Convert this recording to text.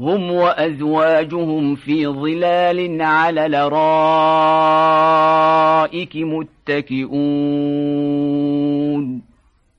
هم وأزواجهم في ظلال على لرائك متكئون.